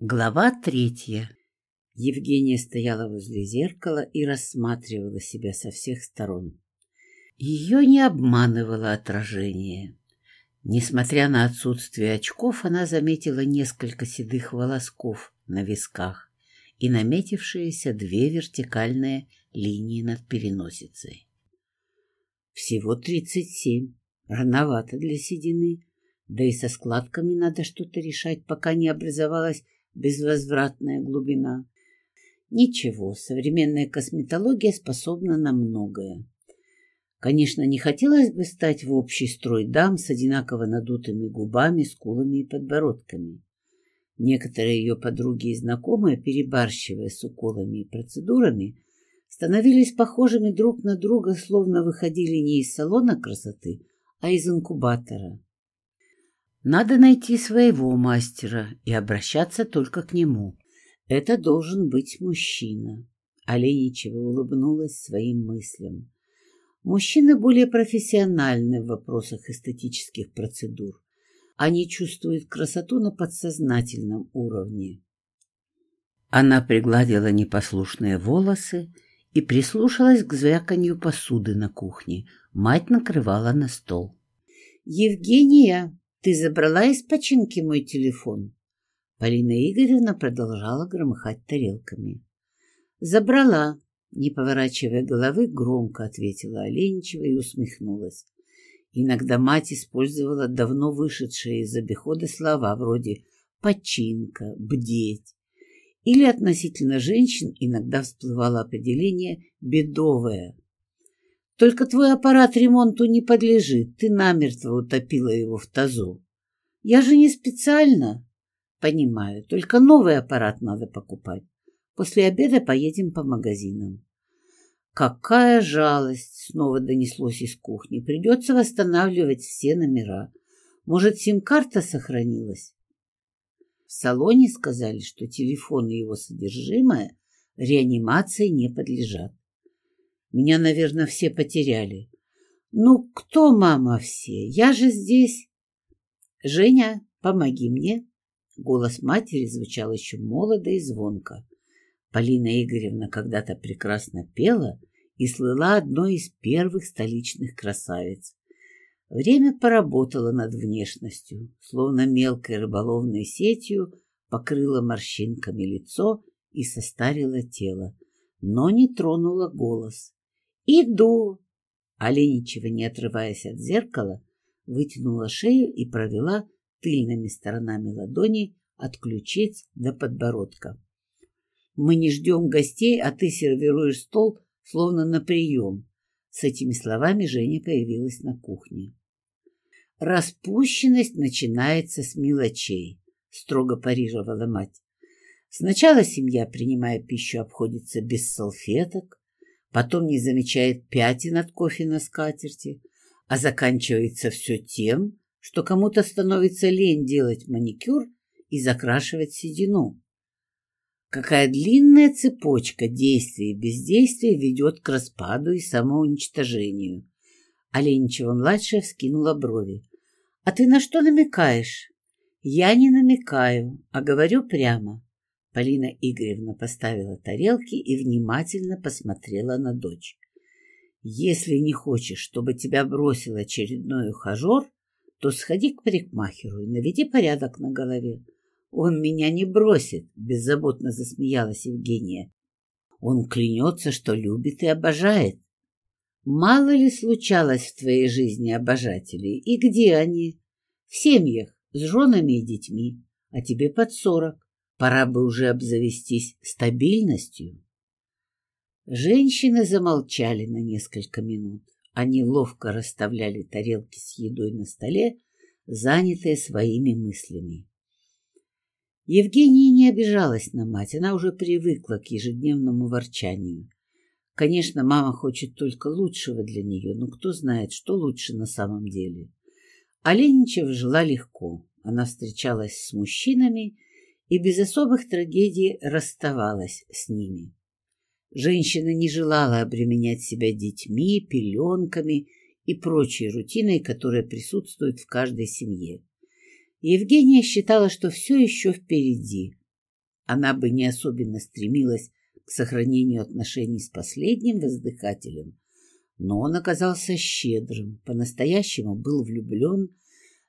Глава третья. Евгения стояла возле зеркала и рассматривала себя со всех сторон. Ее не обманывало отражение. Несмотря на отсутствие очков, она заметила несколько седых волосков на висках и наметившиеся две вертикальные линии над переносицей. Всего тридцать семь. Рановато для седины. Да и со складками надо что-то решать, пока не образовалась безвозвратная глубина. Ничего, современная косметология способна на многое. Конечно, не хотелось бы стать в общий строй дам с одинаково надутыми губами, скулами и подбородками. Некоторые ее подруги и знакомые, перебарщивая с уколами и процедурами, становились похожими друг на друга, словно выходили не из салона красоты, а из инкубатора. Надо найти своего мастера и обращаться только к нему. Это должен быть мужчина. Оленичева улыбнулась своим мыслям. Мужчины более профессиональны в вопросах эстетических процедур. Они чувствуют красоту на подсознательном уровне. Она пригладила непослушные волосы и прислушалась к звяканью посуды на кухне. Мать накрывала на стол. «Евгения!» Ты забрала из починки мой телефон? Полина Игоревна продолжала громыхать тарелками. Забрала, не поворачивая головы, громко ответила Оленичева и усмехнулась. Иногда мать использовала давно вышедшие из обихода слова вроде «починка», «бдеть». Или относительно женщин иногда всплывало определение «бедовая», только твой аппарат ремонту не подлежит, ты намертво утопила его в тазу. Я же не специально. Понимаю, только новый аппарат надо покупать. После обеда поедем по магазинам. Какая жалость! Снова донеслось из кухни. Придется восстанавливать все номера. Может, сим-карта сохранилась? В салоне сказали, что телефон и его содержимое реанимации не подлежат. Меня, наверное, все потеряли. Ну, кто, мама, все? Я же здесь. Женя, помоги мне. Голос матери звучал еще молодо и звонко. Полина Игоревна когда-то прекрасно пела и слыла одной из первых столичных красавиц. Время поработало над внешностью, словно мелкой рыболовной сетью покрыло морщинками лицо и состарило тело, но не тронуло голос. «Иду!» Оленичева, не отрываясь от зеркала, вытянула шею и провела тыльными сторонами ладони от ключиц до подбородка. «Мы не ждем гостей, а ты сервируешь стол, словно на прием». С этими словами Женя появилась на кухне. «Распущенность начинается с мелочей», — строго парировала мать. «Сначала семья, принимая пищу, обходится без салфеток, потом не замечает пятен от кофе на скатерти, а заканчивается все тем, что кому-то становится лень делать маникюр и закрашивать седину. Какая длинная цепочка действий и бездействия ведет к распаду и самоуничтожению. Оленичева-младшая вскинула брови. «А ты на что намекаешь?» «Я не намекаю, а говорю прямо. Полина Игоревна поставила тарелки и внимательно посмотрела на дочь. «Если не хочешь, чтобы тебя бросил очередной ухажер, то сходи к парикмахеру и наведи порядок на голове. Он меня не бросит», — беззаботно засмеялась Евгения. «Он клянется, что любит и обожает. Мало ли случалось в твоей жизни обожателей, и где они? В семьях, с женами и детьми, а тебе под сорок. Пора бы уже обзавестись стабильностью. Женщины замолчали на несколько минут. Они ловко расставляли тарелки с едой на столе, занятые своими мыслями. Евгения не обижалась на мать, она уже привыкла к ежедневному ворчанию. Конечно, мама хочет только лучшего для нее, но кто знает, что лучше на самом деле. Оленичева жила легко. Она встречалась с мужчинами и без особых трагедий расставалась с ними. Женщина не желала обременять себя детьми, пеленками и прочей рутиной, которая присутствует в каждой семье. Евгения считала, что все еще впереди. она бы не особенно стремилась к сохранению отношений с последним воздыхателем, но он оказался щедрым, по-настоящему был влюблен,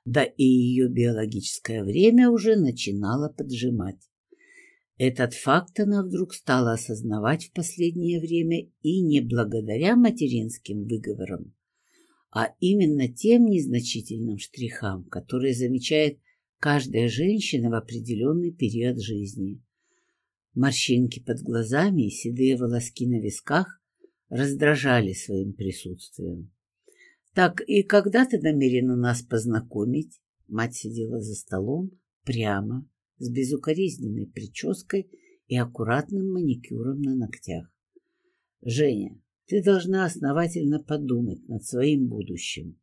да и ее биологическое время уже начинало поджимать. Этот факт она вдруг стала осознавать в последнее время и не благодаря материнским выговорам, а именно тем незначительным штрихам, которые замечает каждая женщина в определенный период жизни. Морщинки под глазами и седые волоски на висках раздражали своим присутствием. «Так и когда ты намерена нас познакомить?» Мать сидела за столом прямо, с безукоризненной прической и аккуратным маникюром на ногтях. «Женя, ты должна основательно подумать над своим будущим.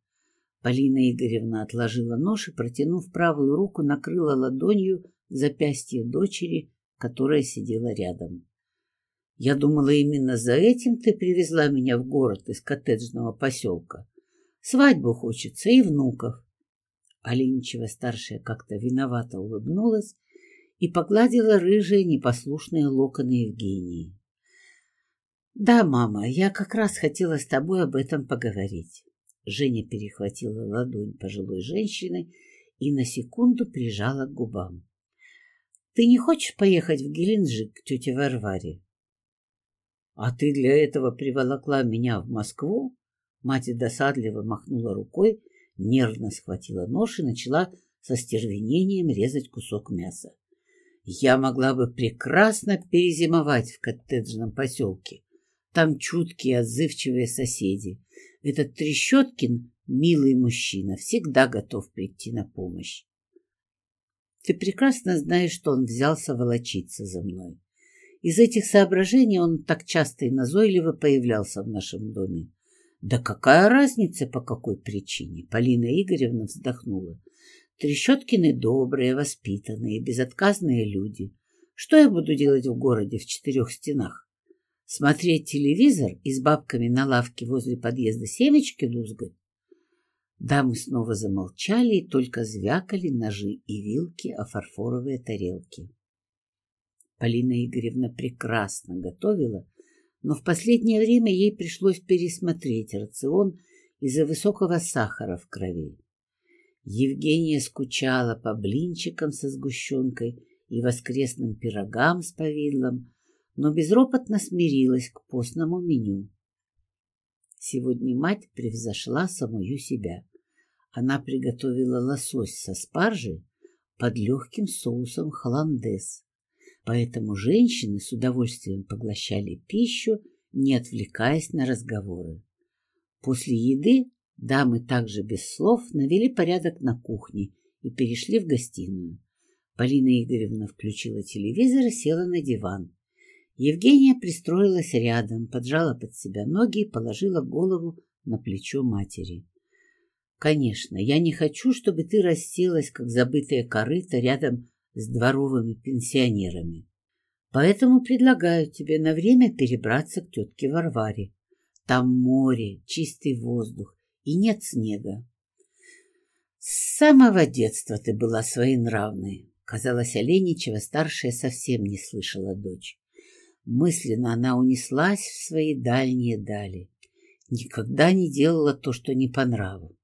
Полина Игоревна отложила нож и, протянув правую руку, накрыла ладонью запястье дочери, которая сидела рядом. «Я думала, именно за этим ты привезла меня в город из коттеджного поселка. Свадьбу хочется и внуков». Оленичева-старшая как-то виновато улыбнулась и погладила рыжие непослушные локоны Евгении. «Да, мама, я как раз хотела с тобой об этом поговорить». Женя перехватила ладонь пожилой женщины и на секунду прижала к губам. «Ты не хочешь поехать в Геленджик к тете Варваре?» «А ты для этого приволокла меня в Москву?» Мать досадливо махнула рукой, нервно схватила нож и начала со стервенением резать кусок мяса. «Я могла бы прекрасно перезимовать в коттеджном поселке. Там чуткие, отзывчивые соседи. Этот Трещоткин, милый мужчина, всегда готов прийти на помощь. Ты прекрасно знаешь, что он взялся волочиться за мной. Из этих соображений он так часто и назойливо появлялся в нашем доме. Да какая разница, по какой причине? Полина Игоревна вздохнула. Трещоткины добрые, воспитанные, безотказные люди. Что я буду делать в городе в четырех стенах? смотреть телевизор и с бабками на лавке возле подъезда семечки лузгать. Дамы снова замолчали и только звякали ножи и вилки о фарфоровые тарелки. Полина Игоревна прекрасно готовила, но в последнее время ей пришлось пересмотреть рацион из-за высокого сахара в крови. Евгения скучала по блинчикам со сгущенкой и воскресным пирогам с повидлом, но безропотно смирилась к постному меню. Сегодня мать превзошла самую себя. Она приготовила лосось со спаржей под легким соусом холландез. Поэтому женщины с удовольствием поглощали пищу, не отвлекаясь на разговоры. После еды дамы также без слов навели порядок на кухне и перешли в гостиную. Полина Игоревна включила телевизор и села на диван. Евгения пристроилась рядом, поджала под себя ноги и положила голову на плечо матери. «Конечно, я не хочу, чтобы ты расселась, как забытая корыта, рядом с дворовыми пенсионерами. Поэтому предлагаю тебе на время перебраться к тетке Варваре. Там море, чистый воздух и нет снега. С самого детства ты была своенравной. Казалось, Оленичева-старшая совсем не слышала дочь. Мысленно она унеслась в свои дальние дали. Никогда не делала то, что не по нраву.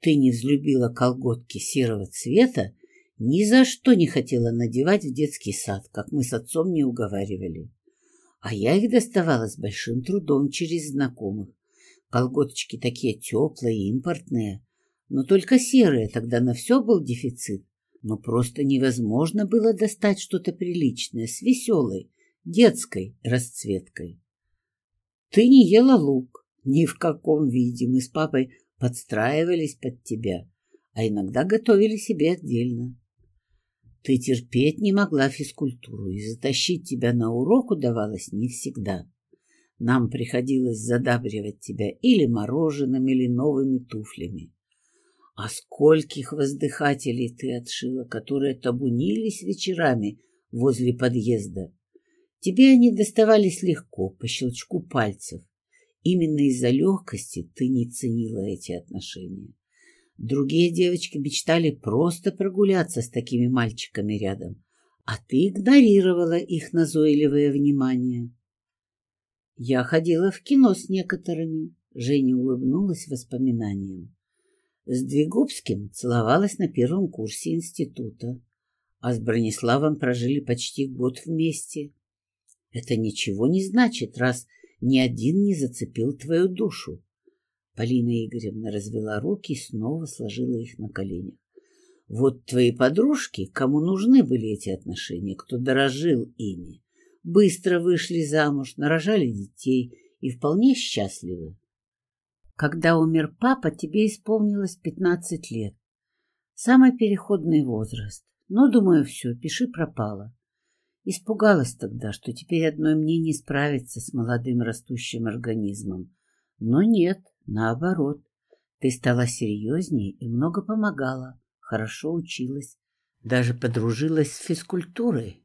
Ты не взлюбила колготки серого цвета, ни за что не хотела надевать в детский сад, как мы с отцом не уговаривали. А я их доставала с большим трудом через знакомых. Колготочки такие теплые, импортные, но только серые, тогда на все был дефицит. Но просто невозможно было достать что-то приличное, с веселой, детской расцветкой. Ты не ела лук, ни в каком виде. Мы с папой подстраивались под тебя, а иногда готовили себе отдельно. Ты терпеть не могла физкультуру, и затащить тебя на урок удавалось не всегда. Нам приходилось задабривать тебя или мороженым, или новыми туфлями. А скольких воздыхателей ты отшила, которые табунились вечерами возле подъезда Тебе они доставались легко, по щелчку пальцев. Именно из-за легкости ты не ценила эти отношения. Другие девочки мечтали просто прогуляться с такими мальчиками рядом, а ты игнорировала их назойливое внимание. Я ходила в кино с некоторыми, Женя улыбнулась воспоминаниям. С Двигубским целовалась на первом курсе института, а с Брониславом прожили почти год вместе. Это ничего не значит, раз ни один не зацепил твою душу. Полина Игоревна развела руки и снова сложила их на коленях. Вот твои подружки, кому нужны были эти отношения, кто дорожил ими, быстро вышли замуж, нарожали детей и вполне счастливы. Когда умер папа, тебе исполнилось пятнадцать лет. Самый переходный возраст. Но, думаю, все, пиши пропало. Испугалась тогда, что теперь одной мне не справиться с молодым растущим организмом. Но нет, наоборот. Ты стала серьезнее и много помогала хорошо училась, даже подружилась с физкультурой.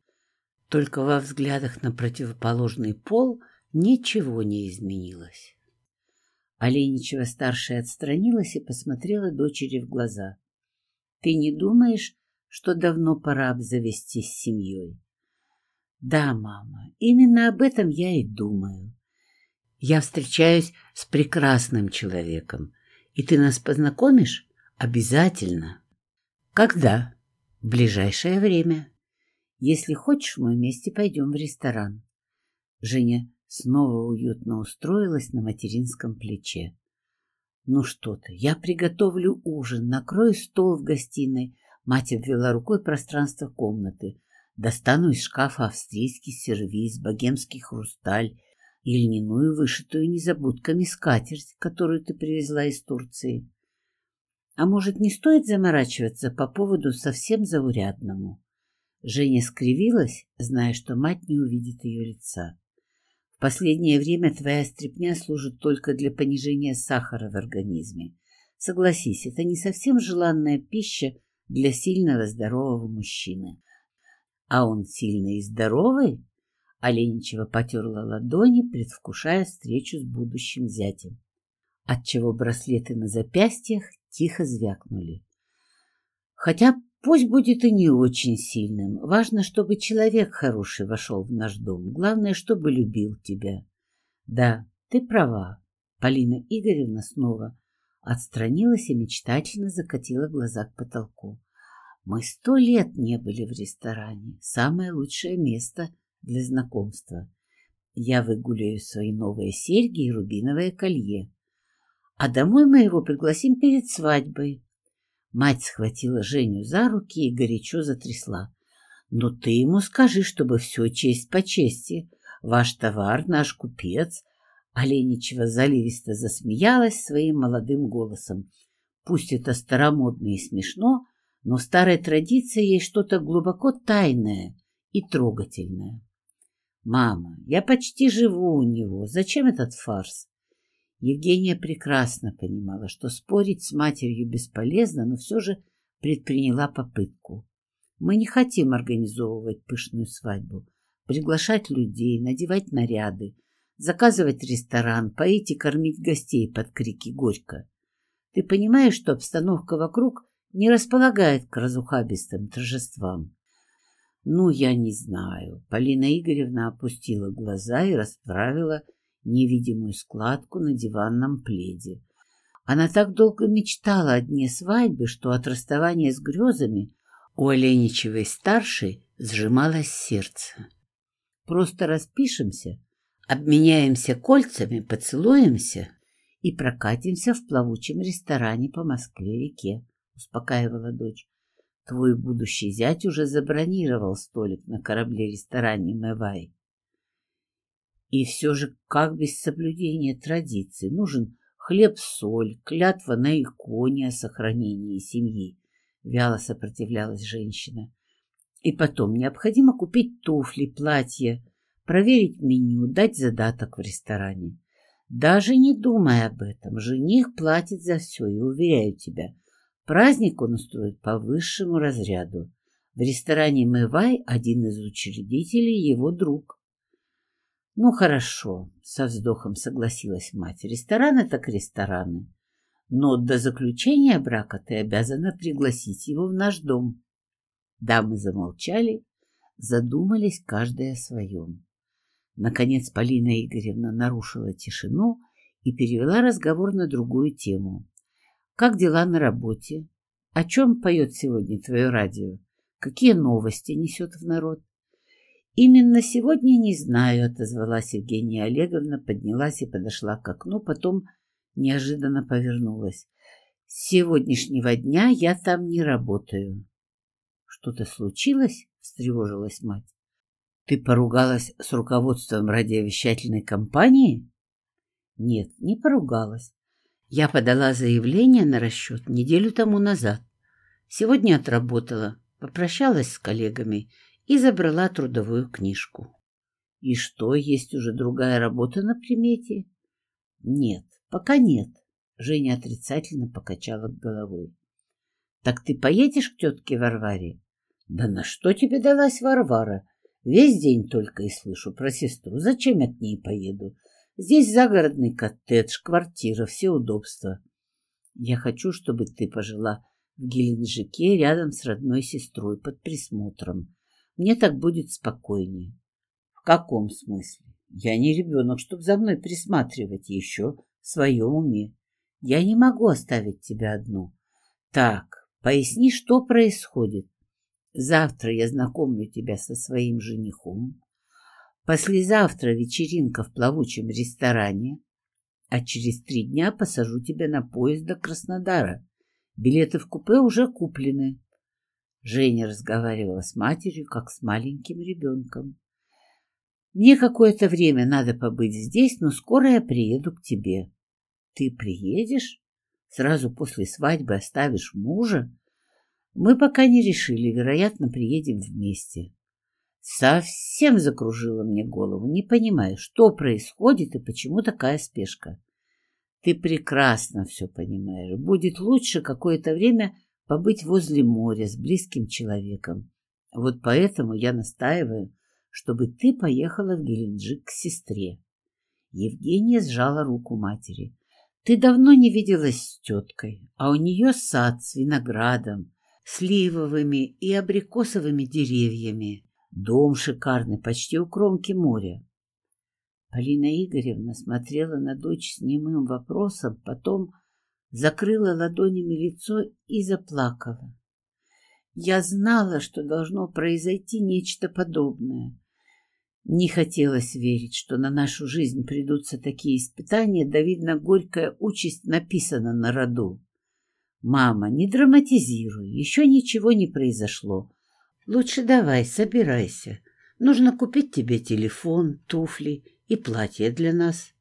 Только во взглядах на противоположный пол ничего не изменилось. Оленичева-старшая отстранилась и посмотрела дочери в глаза. — Ты не думаешь, что давно пора обзавестись семьей? — Да, мама, именно об этом я и думаю. Я встречаюсь с прекрасным человеком, и ты нас познакомишь? Обязательно. Когда? В ближайшее время. Если хочешь, мы вместе пойдем в ресторан. Женя снова уютно устроилась на материнском плече. Ну что ты, я приготовлю ужин, накрою стол в гостиной. Мать обвела рукой пространство комнаты. Достану из шкафа австрийский сервиз, богемский хрусталь и льняную вышитую незабудками скатерть, которую ты привезла из Турции. А может, не стоит заморачиваться по поводу совсем заурядному? Женя скривилась, зная, что мать не увидит ее лица. В последнее время твоя стряпня служит только для понижения сахара в организме. Согласись, это не совсем желанная пища для сильного здорового мужчины. А он сильный и здоровый? Оленичева потерла ладони, предвкушая встречу с будущим зятем. Отчего браслеты на запястьях тихо звякнули. Хотя пусть будет и не очень сильным. Важно, чтобы человек хороший вошел в наш дом. Главное, чтобы любил тебя. Да, ты права. Полина Игоревна снова отстранилась и мечтательно закатила глаза к потолку. Мы сто лет не были в ресторане. Самое лучшее место для знакомства. Я выгуляю свои новые серьги и рубиновое колье а домой мы его пригласим перед свадьбой. Мать схватила Женю за руки и горячо затрясла. «Но ты ему скажи, чтобы все честь по чести. Ваш товар, наш купец». Оленичева заливисто засмеялась своим молодым голосом. Пусть это старомодно и смешно, но в старой традиции есть что-то глубоко тайное и трогательное. «Мама, я почти живу у него. Зачем этот фарс? Евгения прекрасно понимала, что спорить с матерью бесполезно, но все же предприняла попытку. Мы не хотим организовывать пышную свадьбу, приглашать людей, надевать наряды, заказывать ресторан, поить и кормить гостей под крики «Горько!». Ты понимаешь, что обстановка вокруг не располагает к разухабистым торжествам? Ну, я не знаю. Полина Игоревна опустила глаза и расправила невидимую складку на диванном пледе. Она так долго мечтала о дне свадьбы, что от расставания с грезами у Оленичевой-старшей сжималось сердце. Просто распишемся, обменяемся кольцами, поцелуемся и прокатимся в плавучем ресторане по Москве-реке, успокаивала дочь. Твой будущий зять уже забронировал столик на корабле-ресторане Мэвай. И все же, как без соблюдения традиций, нужен хлеб-соль, клятва на иконе о сохранении семьи. Вяло сопротивлялась женщина. И потом необходимо купить туфли, платье, проверить меню, дать задаток в ресторане. Даже не думай об этом, жених платит за все, и уверяю тебя, праздник он устроит по высшему разряду. В ресторане «Мывай» один из учредителей его друг. Ну, хорошо, со вздохом согласилась мать. Рестораны так рестораны. Но до заключения брака ты обязана пригласить его в наш дом. Дамы замолчали, задумались каждая о своем. Наконец Полина Игоревна нарушила тишину и перевела разговор на другую тему. «Как дела на работе? О чем поет сегодня твое радио? Какие новости несет в народ?» «Именно сегодня не знаю», — отозвалась Евгения Олеговна, поднялась и подошла к окну, потом неожиданно повернулась. «С сегодняшнего дня я там не работаю». «Что-то случилось?» — встревожилась мать. «Ты поругалась с руководством радиовещательной компании?» «Нет, не поругалась. Я подала заявление на расчет неделю тому назад. Сегодня отработала, попрощалась с коллегами и забрала трудовую книжку. И что, есть уже другая работа на примете? Нет, пока нет. Женя отрицательно покачала головой. Так ты поедешь к тетке Варваре? Да на что тебе далась Варвара? Весь день только и слышу про сестру. Зачем я к ней поеду? Здесь загородный коттедж, квартира, все удобства. Я хочу, чтобы ты пожила в Геленджике рядом с родной сестрой под присмотром. Мне так будет спокойнее. В каком смысле? Я не ребенок, чтобы за мной присматривать еще в своем уме. Я не могу оставить тебя одну. Так, поясни, что происходит. Завтра я знакомлю тебя со своим женихом. Послезавтра вечеринка в плавучем ресторане, а через три дня посажу тебя на поезд до Краснодара. Билеты в купе уже куплены. Женя разговаривала с матерью, как с маленьким ребенком. «Мне какое-то время надо побыть здесь, но скоро я приеду к тебе». «Ты приедешь? Сразу после свадьбы оставишь мужа?» «Мы пока не решили, вероятно, приедем вместе». Совсем закружила мне голову, не понимаю, что происходит и почему такая спешка. Ты прекрасно все понимаешь. Будет лучше какое-то время побыть возле моря с близким человеком. Вот поэтому я настаиваю, чтобы ты поехала в Геленджик к сестре. Евгения сжала руку матери. Ты давно не виделась с теткой, а у нее сад с виноградом, сливовыми и абрикосовыми деревьями. Дом шикарный, почти у кромки моря. Полина Игоревна смотрела на дочь с немым вопросом, потом закрыла ладонями лицо и заплакала. Я знала, что должно произойти нечто подобное. Не хотелось верить, что на нашу жизнь придутся такие испытания, да, видно, горькая участь написана на роду. «Мама, не драматизируй, еще ничего не произошло. Лучше давай, собирайся. Нужно купить тебе телефон, туфли и платье для нас.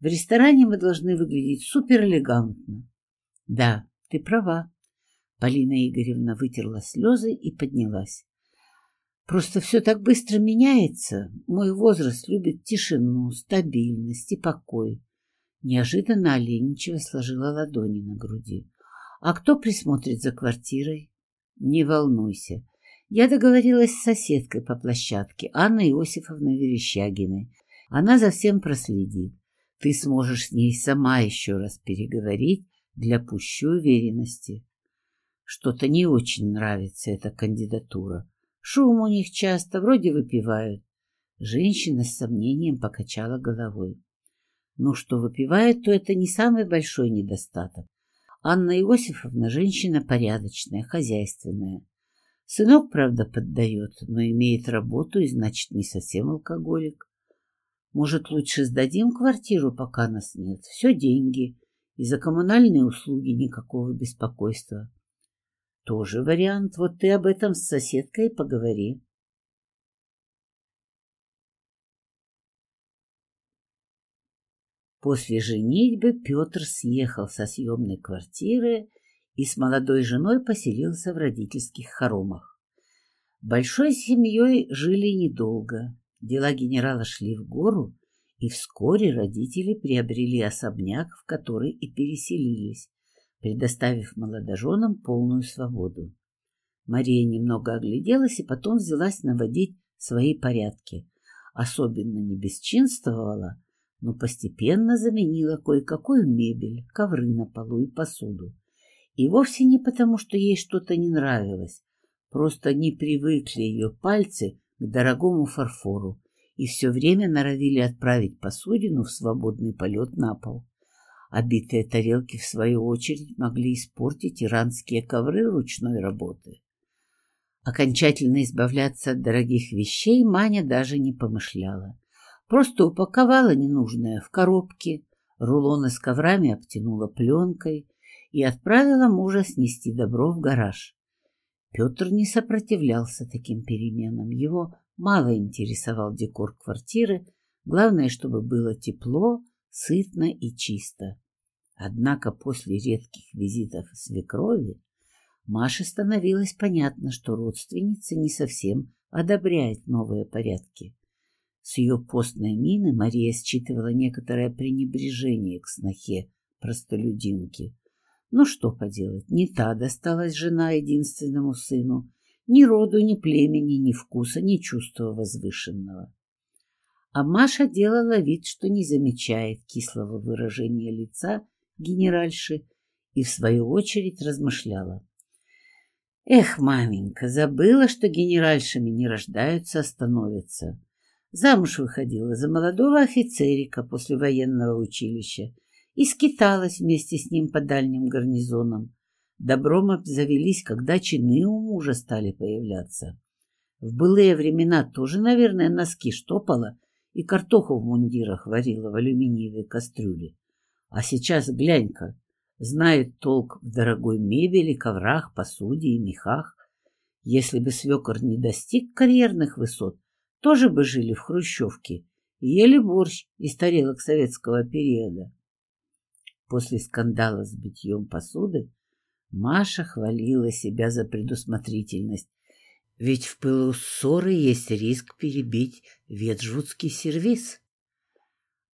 В ресторане мы должны выглядеть суперэлегантно. Да, ты права. Полина Игоревна вытерла слезы и поднялась. Просто все так быстро меняется. Мой возраст любит тишину, стабильность и покой. Неожиданно Оленичева сложила ладони на груди. А кто присмотрит за квартирой? Не волнуйся. Я договорилась с соседкой по площадке, Анной Иосифовной Верещагиной. Она за всем проследит. Ты сможешь с ней сама еще раз переговорить для пущей уверенности. Что-то не очень нравится эта кандидатура. Шум у них часто, вроде выпивают. Женщина с сомнением покачала головой. Ну, что выпивают, то это не самый большой недостаток. Анна Иосифовна женщина порядочная, хозяйственная. Сынок, правда, поддает, но имеет работу и, значит, не совсем алкоголик. Может, лучше сдадим квартиру, пока нас нет? Все деньги. И за коммунальные услуги никакого беспокойства. Тоже вариант. Вот ты об этом с соседкой поговори. После женитьбы Петр съехал со съемной квартиры и с молодой женой поселился в родительских хоромах. Большой семьей жили недолго. Дела генерала шли в гору, и вскоре родители приобрели особняк, в который и переселились, предоставив молодоженам полную свободу. Мария немного огляделась и потом взялась наводить свои порядки. Особенно не бесчинствовала, но постепенно заменила кое-какую мебель, ковры на полу и посуду. И вовсе не потому, что ей что-то не нравилось, просто не привыкли ее пальцы к дорогому фарфору и все время норовили отправить посудину в свободный полет на пол. Обитые тарелки, в свою очередь, могли испортить иранские ковры ручной работы. Окончательно избавляться от дорогих вещей Маня даже не помышляла. Просто упаковала ненужное в коробки, рулоны с коврами обтянула пленкой и отправила мужа снести добро в гараж. Петр не сопротивлялся таким переменам. Его мало интересовал декор квартиры, главное, чтобы было тепло, сытно и чисто. Однако после редких визитов свекрови Маше становилось понятно, что родственница не совсем одобряет новые порядки. С ее постной мины Мария считывала некоторое пренебрежение к снохе простолюдинки. Ну что поделать, не та досталась жена единственному сыну, ни роду, ни племени, ни вкуса, ни чувства возвышенного. А Маша делала вид, что не замечает кислого выражения лица генеральши и, в свою очередь, размышляла. Эх, маменька, забыла, что генеральшами не рождаются, а становятся. Замуж выходила за молодого офицерика после военного училища и скиталась вместе с ним по дальним гарнизонам. Добром обзавелись, когда чины у мужа стали появляться. В былые времена тоже, наверное, носки штопала и картоху в мундирах варила в алюминиевой кастрюле. А сейчас глянь-ка, знает толк в дорогой мебели, коврах, посуде и мехах. Если бы свекор не достиг карьерных высот, тоже бы жили в хрущевке ели борщ из тарелок советского периода. После скандала с битьем посуды Маша хвалила себя за предусмотрительность, ведь в пылу ссоры есть риск перебить ветжутский сервиз.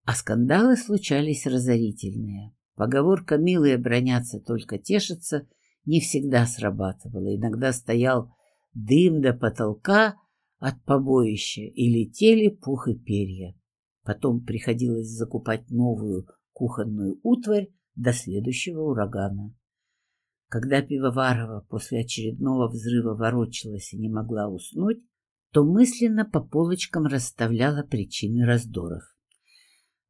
А скандалы случались разорительные. Поговорка «милые бронятся, только тешатся» не всегда срабатывала. Иногда стоял дым до потолка, от побоища и летели пух и перья. Потом приходилось закупать новую кухонную утварь до следующего урагана. Когда Пивоварова после очередного взрыва ворочалась и не могла уснуть, то мысленно по полочкам расставляла причины раздоров.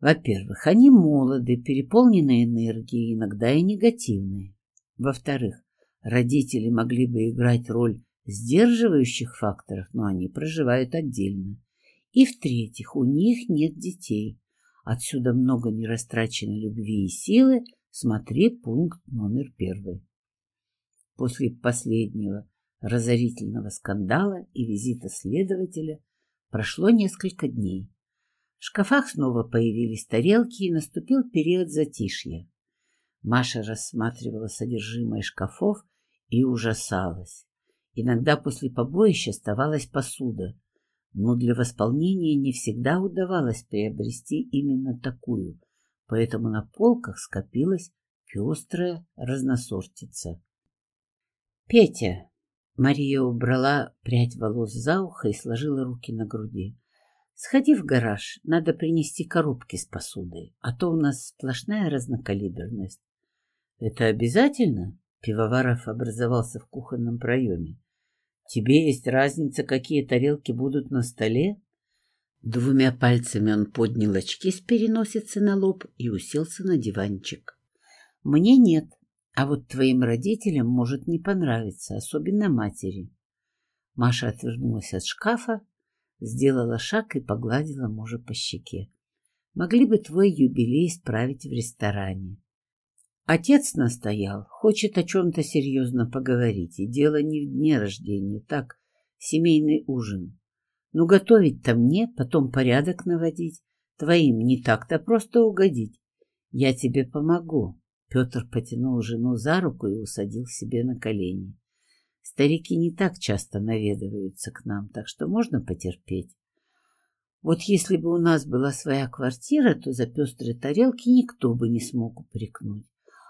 Во-первых, они молоды, переполнены энергией, иногда и негативные. Во-вторых, родители могли бы играть роль сдерживающих факторов, но они проживают отдельно. И в-третьих, у них нет детей. Отсюда много нерастраченной любви и силы. Смотри пункт номер первый. После последнего разорительного скандала и визита следователя прошло несколько дней. В шкафах снова появились тарелки, и наступил период затишья. Маша рассматривала содержимое шкафов и ужасалась. Иногда после побоища оставалась посуда, но для восполнения не всегда удавалось приобрести именно такую, поэтому на полках скопилась пестрая разносортица. «Петя!» Мария убрала прядь волос за ухо и сложила руки на груди. «Сходи в гараж, надо принести коробки с посудой, а то у нас сплошная разнокалиберность». «Это обязательно?» Пивоваров образовался в кухонном проеме. Тебе есть разница, какие тарелки будут на столе? Двумя пальцами он поднял очки с переносицы на лоб и уселся на диванчик. Мне нет, а вот твоим родителям может не понравиться, особенно матери. Маша отвернулась от шкафа, сделала шаг и погладила мужа по щеке. Могли бы твой юбилей справить в ресторане. Отец настоял, хочет о чем-то серьезно поговорить, и дело не в дне рождения, так, семейный ужин. Ну, готовить-то мне, потом порядок наводить. Твоим не так-то просто угодить. Я тебе помогу. Петр потянул жену за руку и усадил себе на колени. Старики не так часто наведываются к нам, так что можно потерпеть. Вот если бы у нас была своя квартира, то за пестрые тарелки никто бы не смог упрекнуть.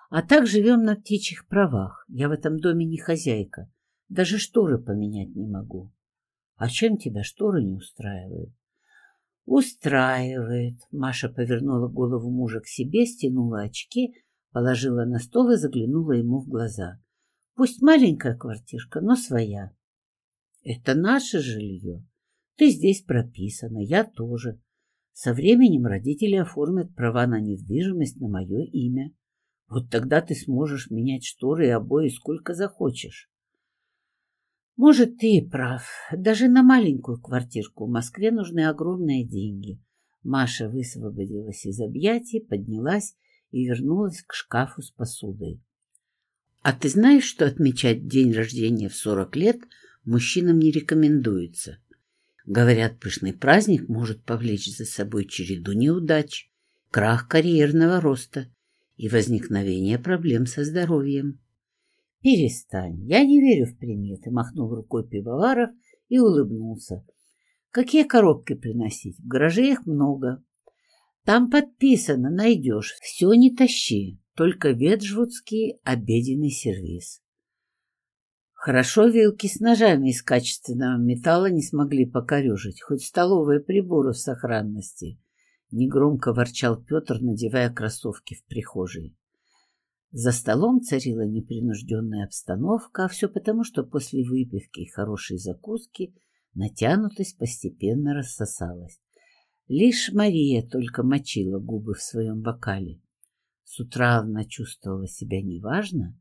А так живем на птичьих правах. Я в этом доме не хозяйка. Даже шторы поменять не могу. А чем тебя шторы не устраивают? Устраивает. Маша повернула голову мужа к себе, стянула очки, положила на стол и заглянула ему в глаза. Пусть маленькая квартирка, но своя. Это наше жилье. Ты здесь прописана, я тоже. Со временем родители оформят права на недвижимость на мое имя. Вот тогда ты сможешь менять шторы и обои сколько захочешь. Может, ты и прав. Даже на маленькую квартирку в Москве нужны огромные деньги. Маша высвободилась из объятий, поднялась и вернулась к шкафу с посудой. А ты знаешь, что отмечать день рождения в сорок лет мужчинам не рекомендуется? Говорят, пышный праздник может повлечь за собой череду неудач, крах карьерного роста и возникновение проблем со здоровьем. «Перестань, я не верю в приметы», — махнул рукой пивоваров и улыбнулся. «Какие коробки приносить? В гараже их много. Там подписано, найдешь. Все не тащи, только веджвудский обеденный сервиз». Хорошо вилки с ножами из качественного металла не смогли покорежить, хоть столовые приборы в сохранности. Негромко ворчал Петр, надевая кроссовки в прихожей. За столом царила непринужденная обстановка, а все потому, что после выпивки и хорошей закуски натянутость постепенно рассосалась. Лишь Мария только мочила губы в своем бокале. С утра она чувствовала себя неважно,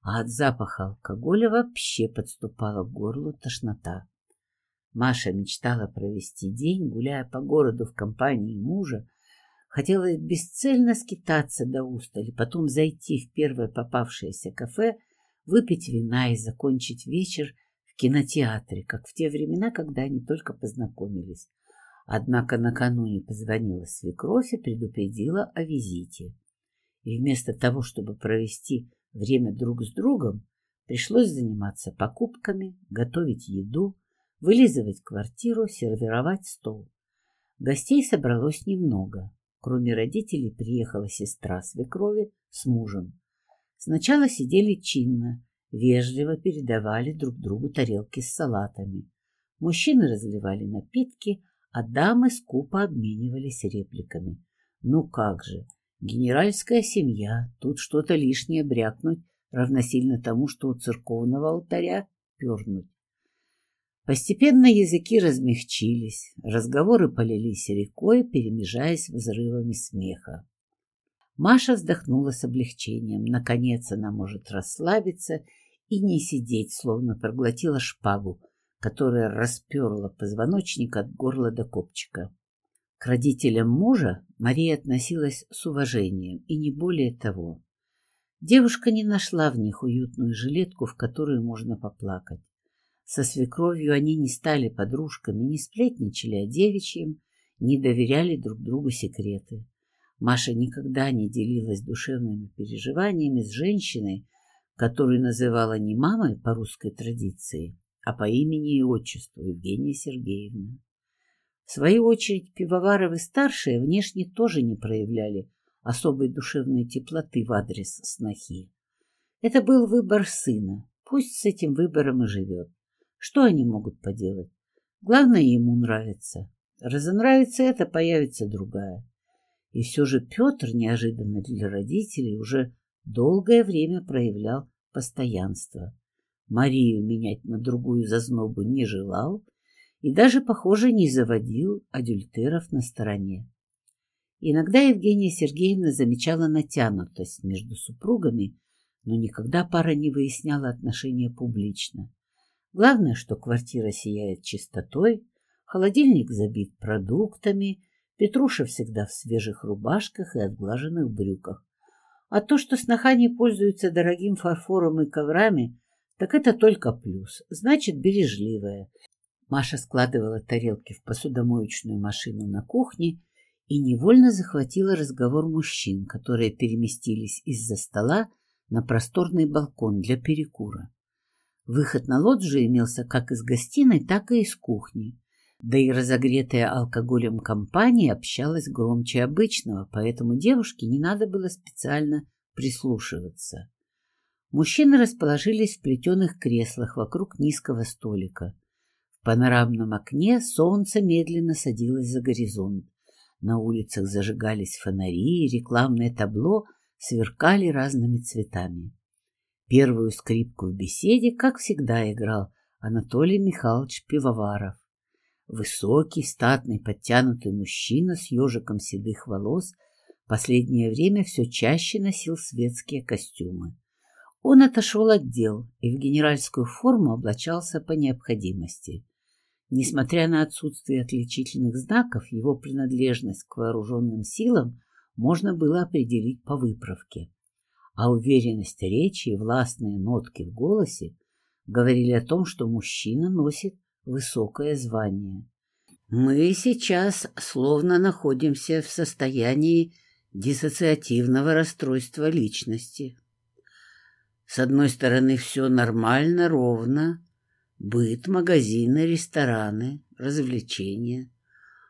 а от запаха алкоголя вообще подступала к горлу тошнота. Маша мечтала провести день, гуляя по городу в компании мужа, Хотелось бесцельно скитаться до устали, потом зайти в первое попавшееся кафе, выпить вина и закончить вечер в кинотеатре, как в те времена, когда они только познакомились. Однако накануне позвонила свекровь и предупредила о визите. И вместо того, чтобы провести время друг с другом, пришлось заниматься покупками, готовить еду, вылизывать квартиру, сервировать стол. Гостей собралось немного. Кроме родителей приехала сестра свекрови с мужем. Сначала сидели чинно, вежливо передавали друг другу тарелки с салатами. Мужчины разливали напитки, а дамы скупо обменивались репликами. Ну как же, генеральская семья, тут что-то лишнее брякнуть равносильно тому, что у церковного алтаря пернуть. Постепенно языки размягчились, разговоры полились рекой, перемежаясь взрывами смеха. Маша вздохнула с облегчением. Наконец она может расслабиться и не сидеть, словно проглотила шпагу, которая расперла позвоночник от горла до копчика. К родителям мужа Мария относилась с уважением, и не более того. Девушка не нашла в них уютную жилетку, в которую можно поплакать. Со свекровью они не стали подружками, не сплетничали о девичьем, не доверяли друг другу секреты. Маша никогда не делилась душевными переживаниями с женщиной, которую называла не мамой по русской традиции, а по имени и отчеству Евгения Сергеевна. В свою очередь пивоваровы-старшие внешне тоже не проявляли особой душевной теплоты в адрес снохи. Это был выбор сына, пусть с этим выбором и живет. Что они могут поделать? Главное, ему нравится. Разонравится это, появится другая. И все же Петр неожиданно для родителей уже долгое время проявлял постоянство. Марию менять на другую зазнобу не желал и даже, похоже, не заводил адюльтеров на стороне. Иногда Евгения Сергеевна замечала натянутость между супругами, но никогда пара не выясняла отношения публично. Главное, что квартира сияет чистотой, холодильник забит продуктами, Петруша всегда в свежих рубашках и отглаженных брюках. А то, что сноха не пользуется дорогим фарфором и коврами, так это только плюс, значит, бережливая. Маша складывала тарелки в посудомоечную машину на кухне и невольно захватила разговор мужчин, которые переместились из-за стола на просторный балкон для перекура. Выход на лоджию имелся как из гостиной, так и из кухни. Да и разогретая алкоголем компания общалась громче обычного, поэтому девушке не надо было специально прислушиваться. Мужчины расположились в плетеных креслах вокруг низкого столика. В панорамном окне солнце медленно садилось за горизонт. На улицах зажигались фонари, и рекламное табло сверкали разными цветами. Первую скрипку в беседе, как всегда, играл Анатолий Михайлович Пивоваров. Высокий, статный, подтянутый мужчина с ежиком седых волос последнее время все чаще носил светские костюмы. Он отошел от дел и в генеральскую форму облачался по необходимости. Несмотря на отсутствие отличительных знаков, его принадлежность к вооруженным силам можно было определить по выправке. А уверенность речи и властные нотки в голосе говорили о том, что мужчина носит высокое звание. Мы сейчас словно находимся в состоянии диссоциативного расстройства личности. С одной стороны, все нормально, ровно, быт, магазины, рестораны, развлечения.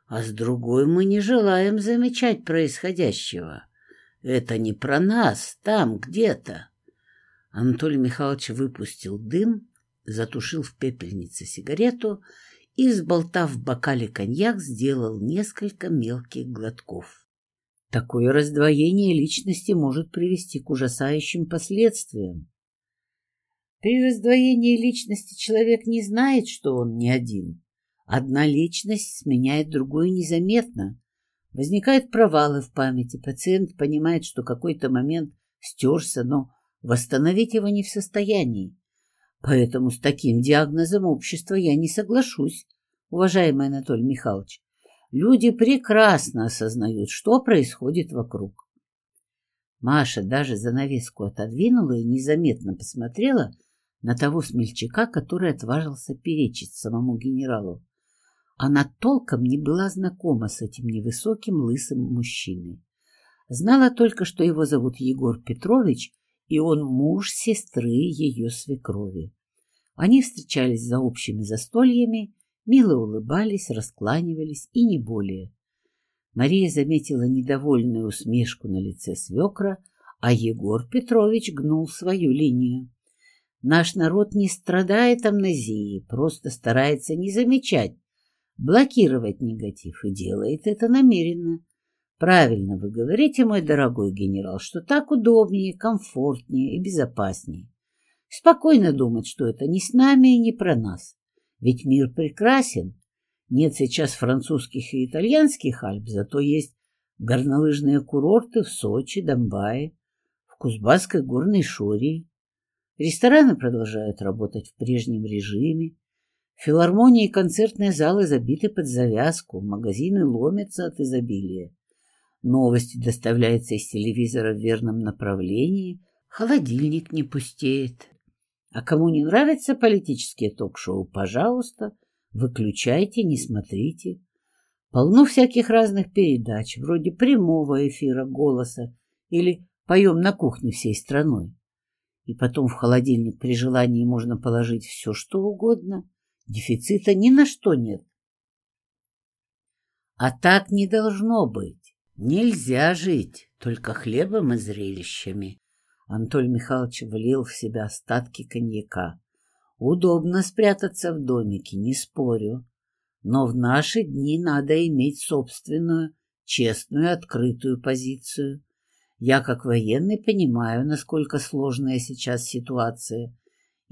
А с другой мы не желаем замечать происходящего. Это не про нас, там, где-то. Анатолий Михайлович выпустил дым, затушил в пепельнице сигарету и, взболтав в бокале коньяк, сделал несколько мелких глотков. Такое раздвоение личности может привести к ужасающим последствиям. При раздвоении личности человек не знает, что он не один. Одна личность сменяет другую незаметно. Возникают провалы в памяти, пациент понимает, что какой-то момент стерся, но восстановить его не в состоянии. Поэтому с таким диагнозом общества я не соглашусь, уважаемый Анатолий Михайлович. Люди прекрасно осознают, что происходит вокруг. Маша даже занавеску отодвинула и незаметно посмотрела на того смельчака, который отважился перечить самому генералу. Она толком не была знакома с этим невысоким лысым мужчиной. Знала только, что его зовут Егор Петрович, и он муж сестры ее свекрови. Они встречались за общими застольями, мило улыбались, раскланивались и не более. Мария заметила недовольную усмешку на лице свекра, а Егор Петрович гнул свою линию. Наш народ не страдает амнезией, просто старается не замечать, блокировать негатив и делает это намеренно. Правильно вы говорите, мой дорогой генерал, что так удобнее, комфортнее и безопаснее. Спокойно думать, что это не с нами и не про нас. Ведь мир прекрасен. Нет сейчас французских и итальянских Альп, зато есть горнолыжные курорты в Сочи, Донбайе, в Кузбасской горной Шории. Рестораны продолжают работать в прежнем режиме. Филармонии и концертные залы забиты под завязку, магазины ломятся от изобилия. Новости доставляются из телевизора в верном направлении, холодильник не пустеет. А кому не нравятся политические ток-шоу, пожалуйста, выключайте, не смотрите. Полно всяких разных передач, вроде прямого эфира голоса или «Поем на кухне всей страной». И потом в холодильник при желании можно положить все, что угодно. Дефицита ни на что нет. А так не должно быть. Нельзя жить только хлебом и зрелищами. Анатолий Михайлович влил в себя остатки коньяка. Удобно спрятаться в домике, не спорю. Но в наши дни надо иметь собственную, честную, открытую позицию. Я, как военный, понимаю, насколько сложная сейчас ситуация,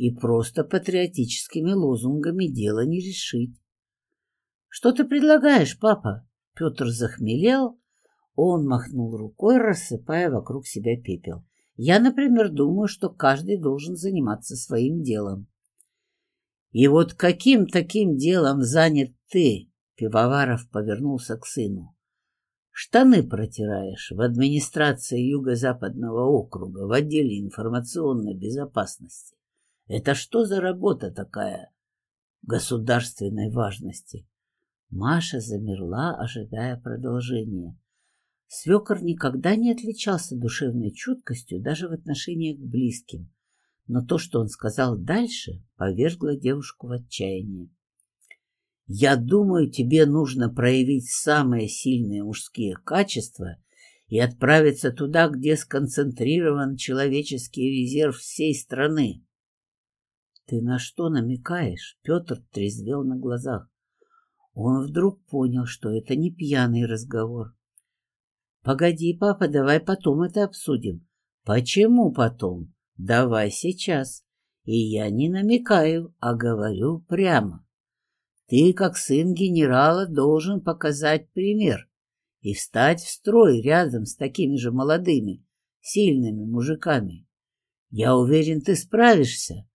и просто патриотическими лозунгами дело не решить. — Что ты предлагаешь, папа? Петр захмелел. Он махнул рукой, рассыпая вокруг себя пепел. Я, например, думаю, что каждый должен заниматься своим делом. — И вот каким таким делом занят ты? Пивоваров повернулся к сыну. Штаны протираешь в администрации Юго-Западного округа в отделе информационной безопасности. Это что за работа такая государственной важности? Маша замерла, ожидая продолжения. Свекор никогда не отличался душевной чуткостью даже в отношении к близким, но то, что он сказал дальше, повергло девушку в отчаяние. Я думаю, тебе нужно проявить самые сильные мужские качества и отправиться туда, где сконцентрирован человеческий резерв всей страны. Ты на что намекаешь? Петр трезвел на глазах. Он вдруг понял, что это не пьяный разговор. Погоди, папа, давай потом это обсудим. Почему потом? Давай сейчас. И я не намекаю, а говорю прямо. Ты, как сын генерала, должен показать пример и встать в строй рядом с такими же молодыми, сильными мужиками. Я уверен, ты справишься.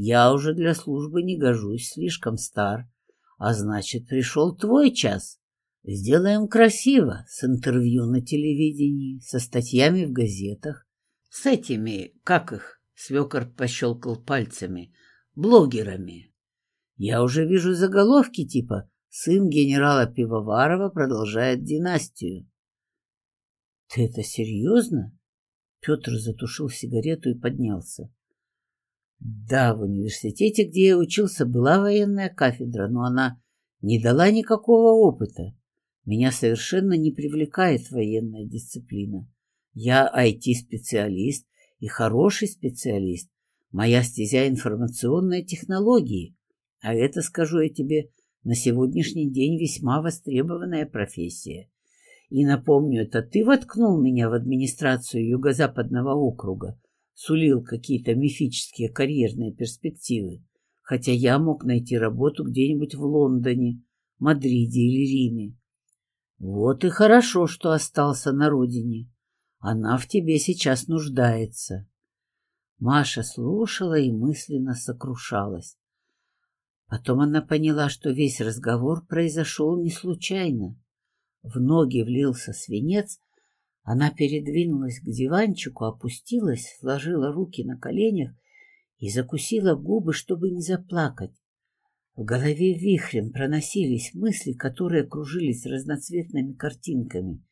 Я уже для службы не гожусь, слишком стар. А значит, пришел твой час. Сделаем красиво, с интервью на телевидении, со статьями в газетах, с этими, как их, свекор пощелкал пальцами, блогерами. Я уже вижу заголовки типа «Сын генерала Пивоварова продолжает династию». Ты это серьезно? Петр затушил сигарету и поднялся. Да, в университете, где я учился, была военная кафедра, но она не дала никакого опыта. Меня совершенно не привлекает военная дисциплина. Я IT-специалист и хороший специалист. Моя стезя информационные технологии. А это, скажу я тебе, на сегодняшний день весьма востребованная профессия. И напомню, это ты воткнул меня в администрацию Юго-Западного округа, сулил какие-то мифические карьерные перспективы, хотя я мог найти работу где-нибудь в Лондоне, Мадриде или Риме. Вот и хорошо, что остался на родине. Она в тебе сейчас нуждается. Маша слушала и мысленно сокрушалась. Потом она поняла, что весь разговор произошел не случайно. В ноги влился свинец, она передвинулась к диванчику, опустилась, сложила руки на коленях и закусила губы, чтобы не заплакать. В голове вихрем проносились мысли, которые кружились разноцветными картинками.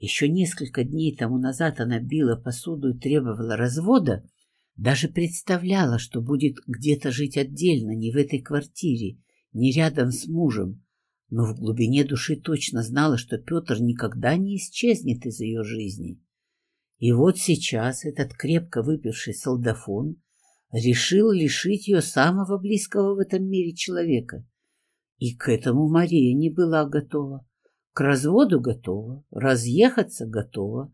Еще несколько дней тому назад она била посуду и требовала развода, даже представляла, что будет где-то жить отдельно, не в этой квартире, не рядом с мужем, но в глубине души точно знала, что Петр никогда не исчезнет из ее жизни. И вот сейчас этот крепко выпивший солдафон решил лишить ее самого близкого в этом мире человека. И к этому Мария не была готова. К разводу готова, разъехаться готова,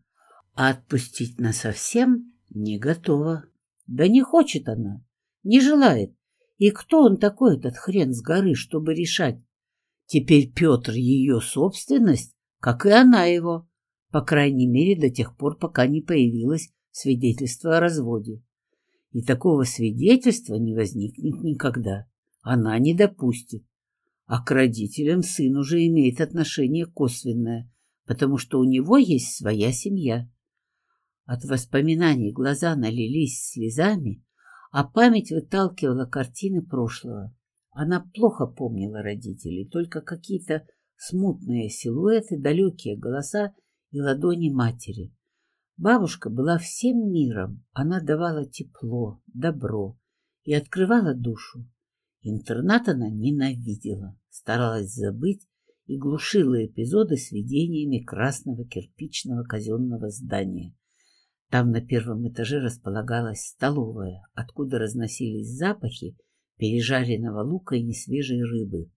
а отпустить насовсем не готова. Да не хочет она, не желает. И кто он такой, этот хрен с горы, чтобы решать, Теперь Петр ее собственность, как и она его, по крайней мере до тех пор, пока не появилось свидетельство о разводе. И такого свидетельства не возникнет никогда. Она не допустит. А к родителям сын уже имеет отношение косвенное, потому что у него есть своя семья. От воспоминаний глаза налились слезами, а память выталкивала картины прошлого. Она плохо помнила родителей, только какие-то смутные силуэты, далекие голоса и ладони матери. Бабушка была всем миром, она давала тепло, добро и открывала душу. Интернат она ненавидела, старалась забыть и глушила эпизоды с видениями красного кирпичного казенного здания. Там на первом этаже располагалась столовая, откуда разносились запахи пережаренного лука и несвежей рыбы.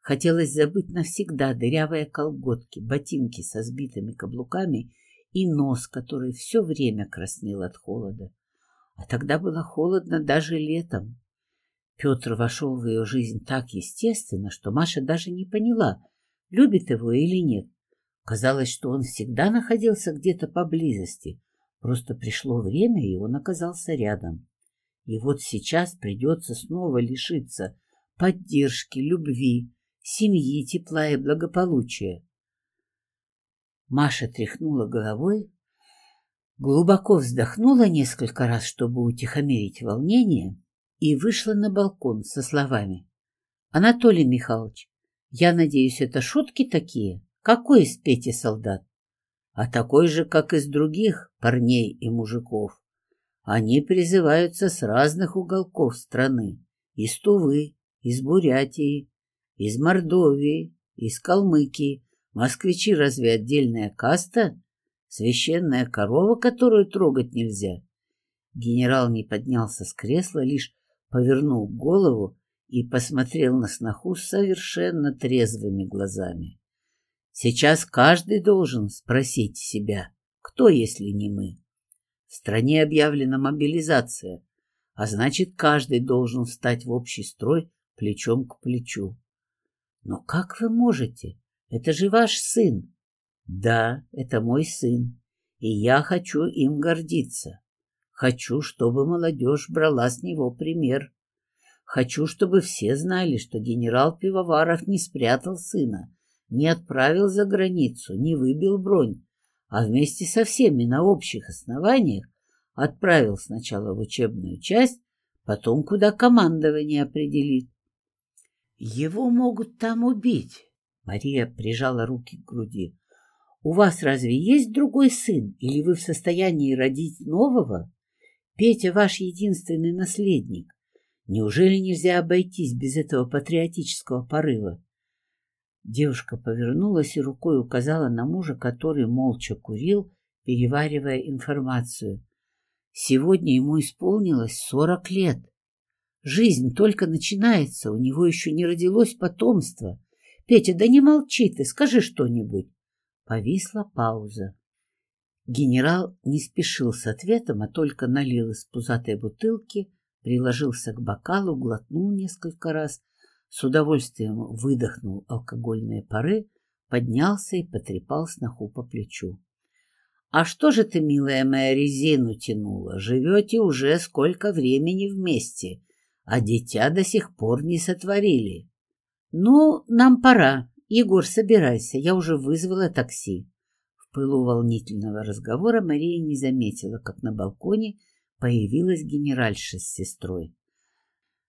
Хотелось забыть навсегда дырявые колготки, ботинки со сбитыми каблуками и нос, который все время краснел от холода. А тогда было холодно даже летом. Петр вошел в ее жизнь так естественно, что Маша даже не поняла, любит его или нет. Казалось, что он всегда находился где-то поблизости, просто пришло время, и он оказался рядом. И вот сейчас придется снова лишиться поддержки, любви, семьи, тепла и благополучия. Маша тряхнула головой, глубоко вздохнула несколько раз, чтобы утихомирить волнение, и вышла на балкон со словами. «Анатолий Михайлович, я надеюсь, это шутки такие? Какой из Пети солдат? А такой же, как из других парней и мужиков. Они призываются с разных уголков страны. Из Тувы, из Бурятии, из Мордовии, из Калмыкии. Москвичи разве отдельная каста? Священная корова, которую трогать нельзя? Генерал не поднялся с кресла, лишь повернул голову и посмотрел на сноху совершенно трезвыми глазами. Сейчас каждый должен спросить себя, кто, если не мы? В стране объявлена мобилизация, а значит, каждый должен встать в общий строй плечом к плечу. Но как вы можете? Это же ваш сын. Да, это мой сын, и я хочу им гордиться. Хочу, чтобы молодежь брала с него пример. Хочу, чтобы все знали, что генерал Пивоваров не спрятал сына, не отправил за границу, не выбил бронь, а вместе со всеми на общих основаниях отправил сначала в учебную часть, потом куда командование определит. Его могут там убить. Мария прижала руки к груди. У вас разве есть другой сын, или вы в состоянии родить нового? Петя ваш единственный наследник. Неужели нельзя обойтись без этого патриотического порыва? Девушка повернулась и рукой указала на мужа, который молча курил, переваривая информацию. Сегодня ему исполнилось сорок лет. Жизнь только начинается, у него еще не родилось потомство. Петя, да не молчи ты, скажи что-нибудь. Повисла пауза. Генерал не спешил с ответом, а только налил из пузатой бутылки, приложился к бокалу, глотнул несколько раз, с удовольствием выдохнул алкогольные пары, поднялся и потрепал сноху по плечу. — А что же ты, милая моя, резину тянула? Живете уже сколько времени вместе, а дитя до сих пор не сотворили. — Ну, нам пора. Егор, собирайся, я уже вызвала такси. В пылу волнительного разговора Мария не заметила, как на балконе появилась генеральша с сестрой.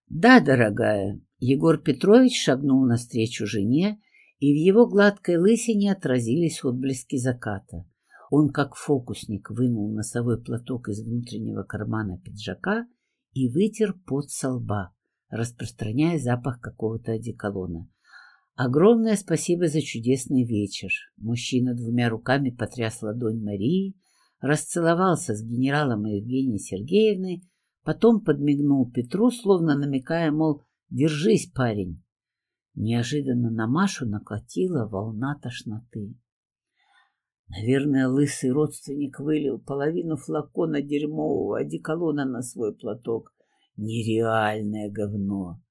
«Да, дорогая», — Егор Петрович шагнул навстречу жене, и в его гладкой лысине отразились отблески заката. Он, как фокусник, вынул носовой платок из внутреннего кармана пиджака и вытер пот со лба, распространяя запах какого-то одеколона. Огромное спасибо за чудесный вечер. Мужчина двумя руками потряс ладонь Марии, расцеловался с генералом Евгенией Сергеевной Потом подмигнул Петру, словно намекая, мол, держись, парень. Неожиданно на Машу накатила волна тошноты. Наверное, лысый родственник вылил половину флакона дерьмового одеколона на свой платок. Нереальное говно.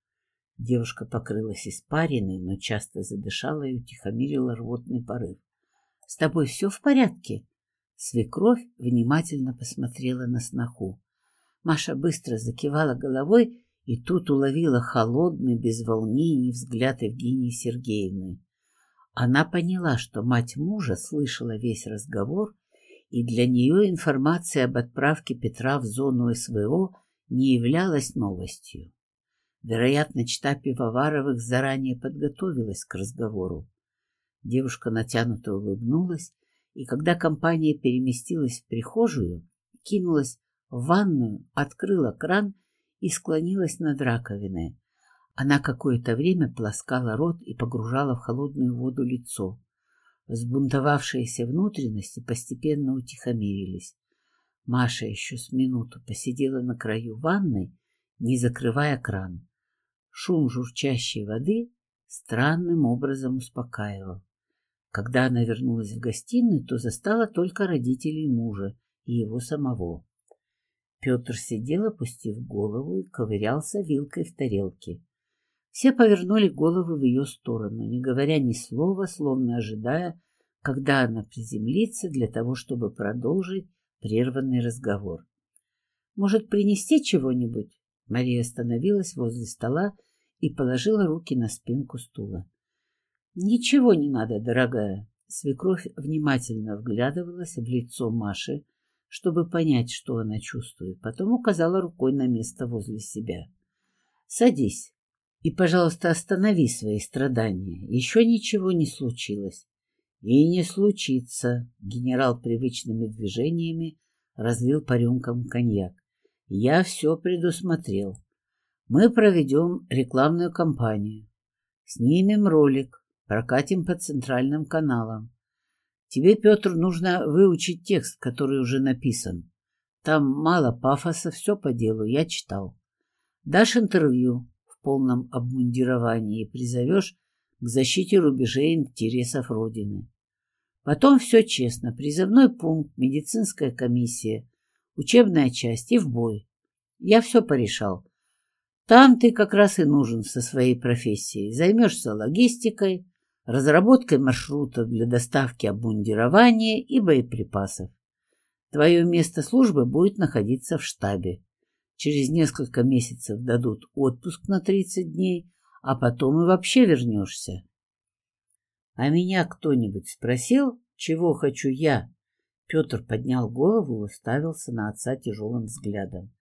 Девушка покрылась испариной, но часто задышала и утихомирила рвотный порыв. — С тобой все в порядке? Свекровь внимательно посмотрела на сноху. Маша быстро закивала головой и тут уловила холодный, без волнений взгляд Евгении Сергеевны. Она поняла, что мать мужа слышала весь разговор, и для нее информация об отправке Петра в зону СВО не являлась новостью. Вероятно, чита Пивоваровых заранее подготовилась к разговору. Девушка натянуто улыбнулась, и когда компания переместилась в прихожую, кинулась в ванную, открыла кран и склонилась над раковиной. Она какое-то время полоскала рот и погружала в холодную воду лицо. Взбунтовавшиеся внутренности постепенно утихомирились. Маша еще с минуту посидела на краю ванной, не закрывая кран. Шум журчащей воды странным образом успокаивал. Когда она вернулась в гостиную, то застала только родителей мужа и его самого. Петр сидел, опустив голову, и ковырялся вилкой в тарелке. Все повернули головы в ее сторону, не говоря ни слова, словно ожидая, когда она приземлится для того, чтобы продолжить прерванный разговор. «Может, принести чего-нибудь?» Мария остановилась возле стола и положила руки на спинку стула. «Ничего не надо, дорогая». Свекровь внимательно вглядывалась в лицо Маши, чтобы понять, что она чувствует. Потом указала рукой на место возле себя. «Садись и, пожалуйста, останови свои страдания. Еще ничего не случилось». «И не случится», — генерал привычными движениями разлил по рюмкам коньяк. «Я все предусмотрел. Мы проведем рекламную кампанию. Снимем ролик, прокатим по центральным каналам. Тебе, Петр, нужно выучить текст, который уже написан. Там мало пафоса, все по делу, я читал. Дашь интервью в полном обмундировании и призовешь к защите рубежей интересов Родины. Потом все честно. Призывной пункт, медицинская комиссия, учебная часть и в бой. Я все порешал. там ты как раз и нужен со своей профессией. Займешься логистикой, разработкой маршрутов для доставки обмундирования и боеприпасов. Твое место службы будет находиться в штабе. Через несколько месяцев дадут отпуск на 30 дней, а потом и вообще вернешься. А меня кто-нибудь спросил, чего хочу я? Петр поднял голову и уставился на отца тяжелым взглядом.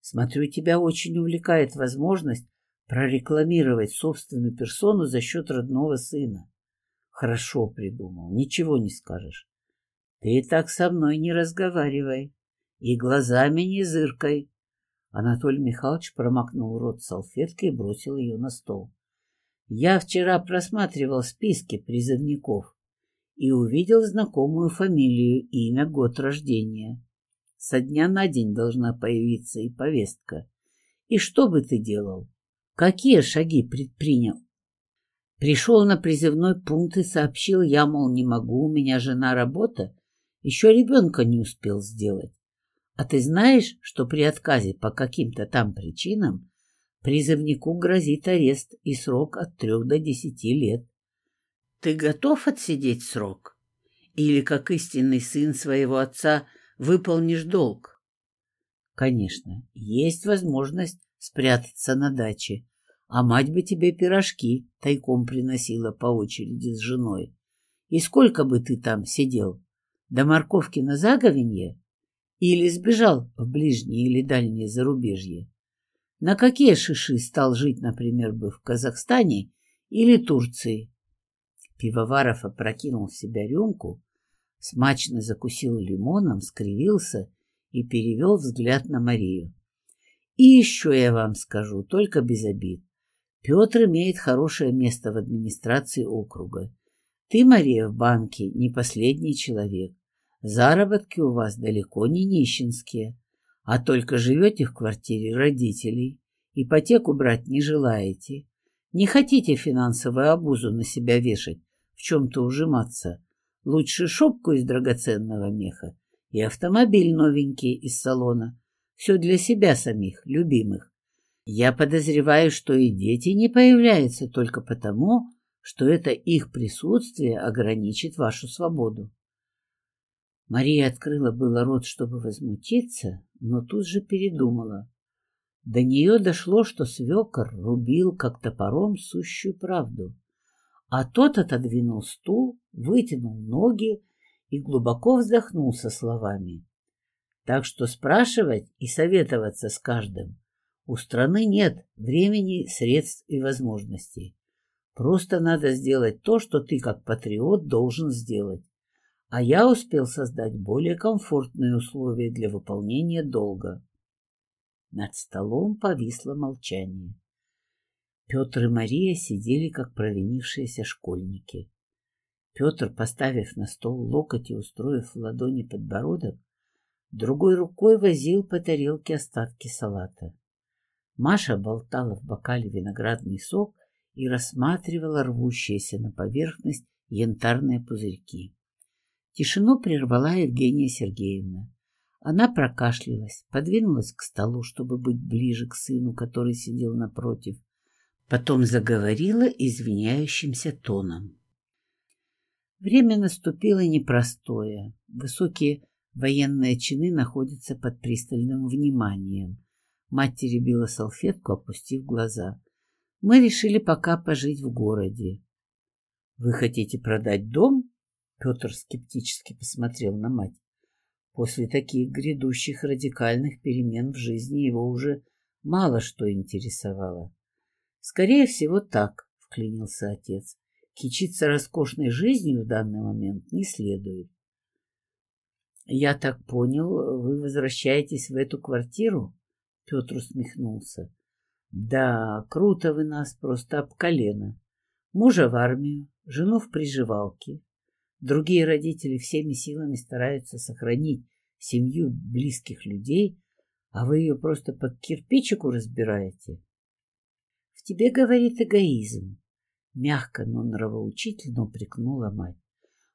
Смотрю, тебя очень увлекает возможность прорекламировать собственную персону за счет родного сына. Хорошо придумал, ничего не скажешь. Ты так со мной не разговаривай и глазами не зыркай. Анатолий Михайлович промокнул рот салфеткой и бросил ее на стол. Я вчера просматривал списки призывников и увидел знакомую фамилию, имя, год рождения. Со дня на день должна появиться и повестка. И что бы ты делал? Какие шаги предпринял? Пришел на призывной пункт и сообщил, я, мол, не могу, у меня жена работа, еще ребенка не успел сделать. А ты знаешь, что при отказе по каким-то там причинам призывнику грозит арест и срок от трех до десяти лет? Ты готов отсидеть срок? Или, как истинный сын своего отца, выполнишь долг. Конечно, есть возможность спрятаться на даче, а мать бы тебе пирожки тайком приносила по очереди с женой. И сколько бы ты там сидел? До морковки на заговенье? Или сбежал в ближнее или дальнее зарубежье? На какие шиши стал жить, например, бы в Казахстане или Турции? Пивоваров опрокинул в себя рюмку, смачно закусил лимоном, скривился и перевел взгляд на Марию. И еще я вам скажу, только без обид. Петр имеет хорошее место в администрации округа. Ты, Мария, в банке не последний человек. Заработки у вас далеко не нищенские, а только живете в квартире родителей. Ипотеку брать не желаете. Не хотите финансовую обузу на себя вешать, в чем-то ужиматься. Лучше шубку из драгоценного меха и автомобиль новенький из салона. Все для себя самих, любимых. Я подозреваю, что и дети не появляются только потому, что это их присутствие ограничит вашу свободу. Мария открыла было рот, чтобы возмутиться, но тут же передумала. До нее дошло, что свекор рубил как топором сущую правду. А тот отодвинул стул, вытянул ноги и глубоко вздохнул со словами. Так что спрашивать и советоваться с каждым у страны нет времени, средств и возможностей. Просто надо сделать то, что ты как патриот должен сделать. А я успел создать более комфортные условия для выполнения долга. Над столом повисло молчание. Петр и Мария сидели, как провинившиеся школьники. Петр, поставив на стол локоть и устроив в ладони подбородок, другой рукой возил по тарелке остатки салата. Маша болтала в бокале виноградный сок и рассматривала рвущиеся на поверхность янтарные пузырьки. Тишину прервала Евгения Сергеевна. Она прокашлялась, подвинулась к столу, чтобы быть ближе к сыну, который сидел напротив, Потом заговорила извиняющимся тоном. Время наступило непростое. Высокие военные чины находятся под пристальным вниманием. Мать теребила салфетку, опустив глаза. Мы решили пока пожить в городе. — Вы хотите продать дом? Петр скептически посмотрел на мать. После таких грядущих радикальных перемен в жизни его уже мало что интересовало. Скорее всего, так, — вклинился отец. Кичиться роскошной жизнью в данный момент не следует. Я так понял, вы возвращаетесь в эту квартиру? Петр усмехнулся. Да, круто вы нас просто об колено. Мужа в армию, жену в приживалке. Другие родители всеми силами стараются сохранить семью близких людей, а вы ее просто под кирпичику разбираете тебе говорит эгоизм. Мягко, но нравоучительно упрекнула мать.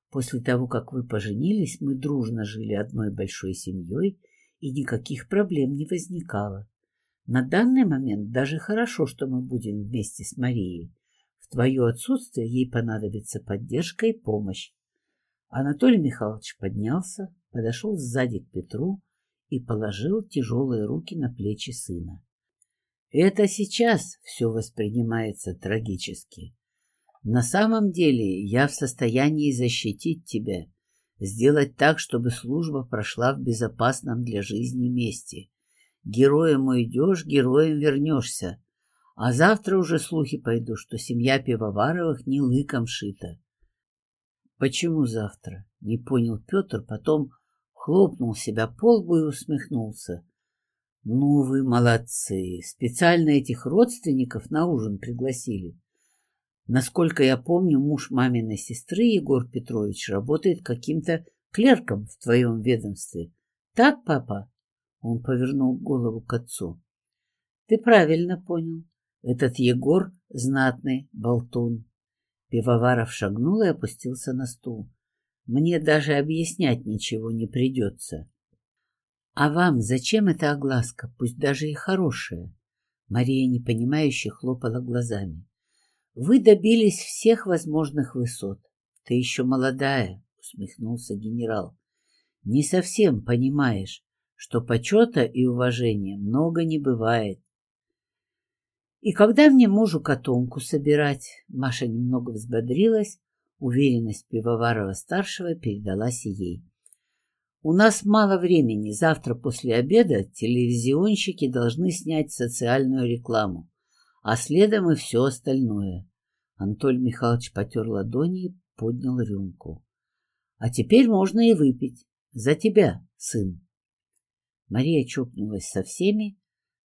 После того, как вы поженились, мы дружно жили одной большой семьей, и никаких проблем не возникало. На данный момент даже хорошо, что мы будем вместе с Марией. В твое отсутствие ей понадобится поддержка и помощь. Анатолий Михайлович поднялся, подошел сзади к Петру и положил тяжелые руки на плечи сына. Это сейчас все воспринимается трагически. На самом деле я в состоянии защитить тебя, сделать так, чтобы служба прошла в безопасном для жизни месте. Героем уйдешь, героем вернешься. А завтра уже слухи пойдут, что семья Пивоваровых не лыком шита. Почему завтра? Не понял Петр, потом хлопнул себя по лбу и усмехнулся. Ну вы молодцы, специально этих родственников на ужин пригласили. Насколько я помню, муж маминой сестры Егор Петрович работает каким-то клерком в твоем ведомстве. Так, папа? Он повернул голову к отцу. Ты правильно понял. Этот Егор знатный болтун. Пивоваров шагнул и опустился на стул. Мне даже объяснять ничего не придется. А вам зачем эта огласка, пусть даже и хорошая? Мария непонимающе хлопала глазами. Вы добились всех возможных высот. Ты еще молодая, усмехнулся генерал. Не совсем понимаешь, что почета и уважения много не бывает. И когда мне мужу котомку собирать, Маша немного взбодрилась, уверенность Пивоварова-старшего передалась ей. У нас мало времени, завтра после обеда телевизионщики должны снять социальную рекламу, а следом и все остальное. Анатолий Михайлович потер ладони и поднял рюмку. А теперь можно и выпить. За тебя, сын. Мария чокнулась со всеми,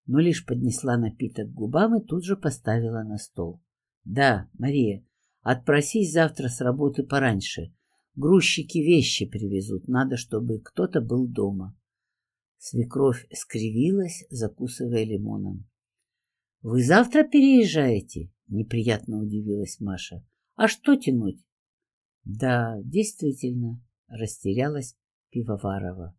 но лишь поднесла напиток к губам и тут же поставила на стол. — Да, Мария, отпросись завтра с работы пораньше. Грузчики вещи привезут, надо, чтобы кто-то был дома. Свекровь скривилась, закусывая лимоном. — Вы завтра переезжаете? — неприятно удивилась Маша. — А что тянуть? — Да, действительно, — растерялась Пивоварова.